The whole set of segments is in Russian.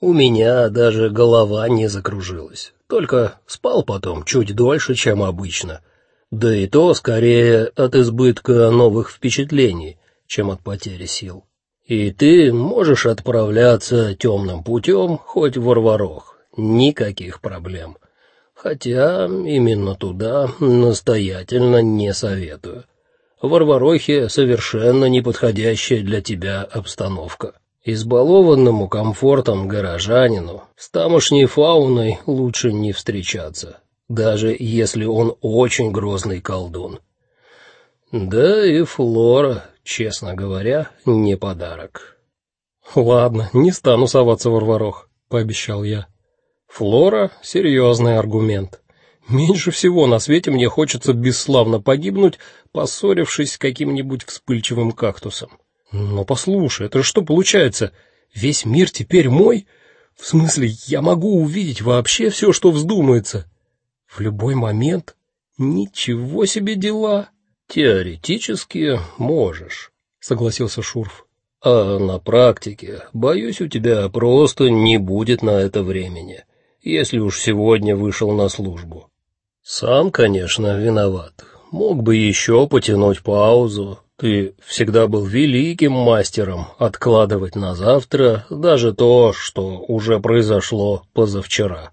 У меня даже голова не закружилась. Только спал потом чуть дольше, чем обычно. Да и то скорее от избытка новых впечатлений, чем от потери сил. И ты можешь отправляться темным путем хоть в Варварох. Никаких проблем. Хотя именно туда настоятельно не советую. В Варварохе совершенно неподходящая для тебя обстановка. Избалованному комфортом горожанину с тамошней фауной лучше не встречаться, даже если он очень грозный колдун. Да и флора, честно говоря, не подарок. Ладно, не стану соваться в Варварох, пообещал я. Флора серьезный аргумент. Меньше всего на свете мне хочется бесславно погибнуть, поссорившись с каким-нибудь вспыльчивым кактусом. Но послушай, это что получается? Весь мир теперь мой? В смысле, я могу увидеть вообще все, что вздумается? В любой момент? Ничего себе дела. Теоретически можешь, согласился Шурф. А на практике, боюсь, у тебя просто не будет на это времени, если уж сегодня вышел на службу. Сам, конечно, виноват. Мог бы еще потянуть паузу, ты всегда был великим мастером откладывать на завтра даже то, что уже произошло позавчера.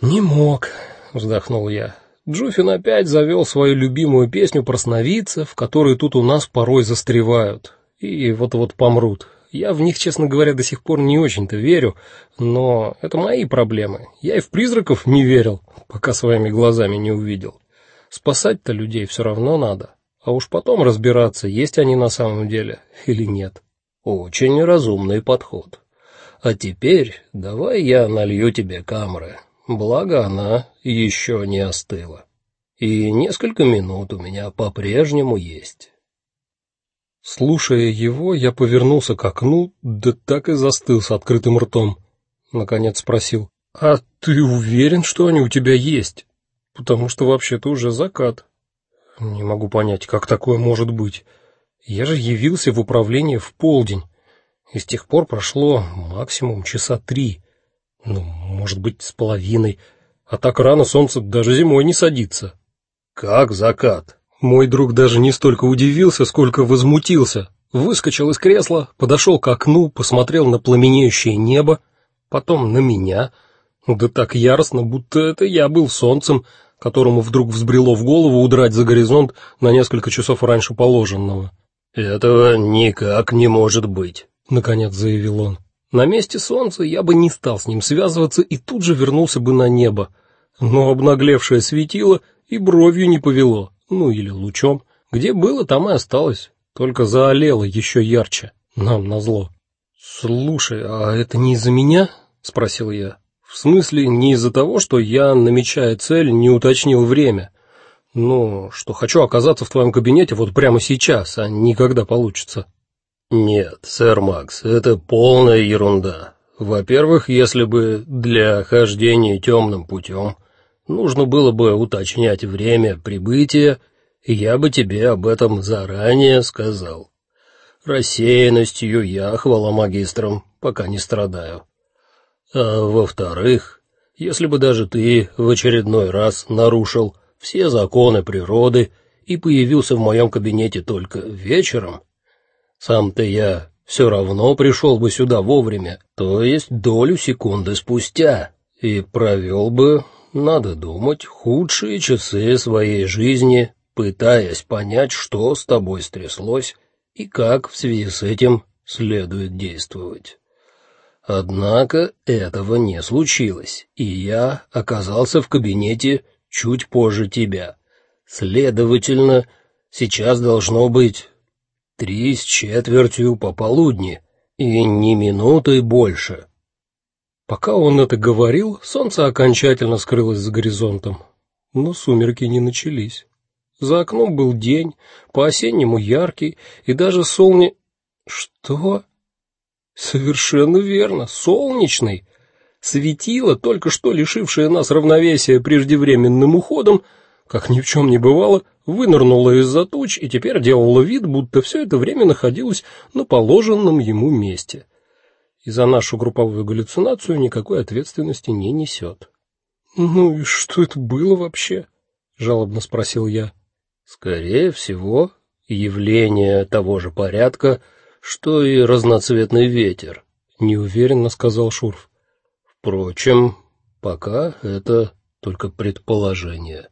Не мог, вздохнул я. Джуфин опять завел свою любимую песню про сновидцев, которые тут у нас порой застревают и вот-вот помрут. Я в них, честно говоря, до сих пор не очень-то верю, но это мои проблемы. Я и в призраков не верил, пока своими глазами не увидел. Спасать-то людей все равно надо а уж потом разбираться, есть они на самом деле или нет. Очень разумный подход. А теперь давай я налью тебе камры. Благо она еще не остыла. И несколько минут у меня по-прежнему есть. Слушая его, я повернулся к окну, да так и застыл с открытым ртом. Наконец спросил: "А ты уверен, что они у тебя есть? Потому что вообще-то уже закат". Не могу понять, как такое может быть. Я же явился в управление в полдень, и с тех пор прошло максимум часа три. Ну, может быть, с половиной. А так рано солнце даже зимой не садится. Как закат? Мой друг даже не столько удивился, сколько возмутился. Выскочил из кресла, подошел к окну, посмотрел на пламенеющее небо, потом на меня. Да так яростно, будто это я был солнцем, которому вдруг взбрело в голову удрать за горизонт на несколько часов раньше положенного. Этого никак не может быть, наконец заявил он. На месте солнца я бы не стал с ним связываться и тут же вернулся бы на небо. Но обнаглевшее светило и бровью не повело, ну или лучом. Где было, там и осталось, только заолело еще ярче. Нам назло. Слушай, а это не из-за меня? спросил я. В смысле, не из-за того, что я, намечая цель, не уточнил время. Ну, что хочу оказаться в твоем кабинете вот прямо сейчас, а не получится. Нет, сэр Макс, это полная ерунда. Во-первых, если бы для хождения темным путем нужно было бы уточнять время прибытия, я бы тебе об этом заранее сказал. Рассеянностью я, хвала магистрам, пока не страдаю. А во-вторых, если бы даже ты в очередной раз нарушил все законы природы и появился в моем кабинете только вечером, сам-то я все равно пришел бы сюда вовремя, то есть долю секунды спустя, и провел бы, надо думать, худшие часы своей жизни, пытаясь понять, что с тобой стряслось и как в связи с этим следует действовать. Однако этого не случилось, и я оказался в кабинете чуть позже тебя. Следовательно, сейчас должно быть три с четвертью пополудни, и ни минуты больше. Пока он это говорил, солнце окончательно скрылось за горизонтом, но сумерки не начались. За окном был день, по-осеннему яркий, и даже солне Что? Совершенно верно, солнечный. Светило, только что лишившее нас равновесия преждевременным уходом, как ни в чем не бывало, вынырнуло из-за туч и теперь делало вид, будто все это время находилось на положенном ему месте. и за нашу групповую галлюцинацию никакой ответственности не несет. Ну и что это было вообще? жалобно спросил я. Скорее всего, явление того же порядка, что и разноцветный ветер, неуверенно сказал Шурф. Впрочем, пока это только предположение.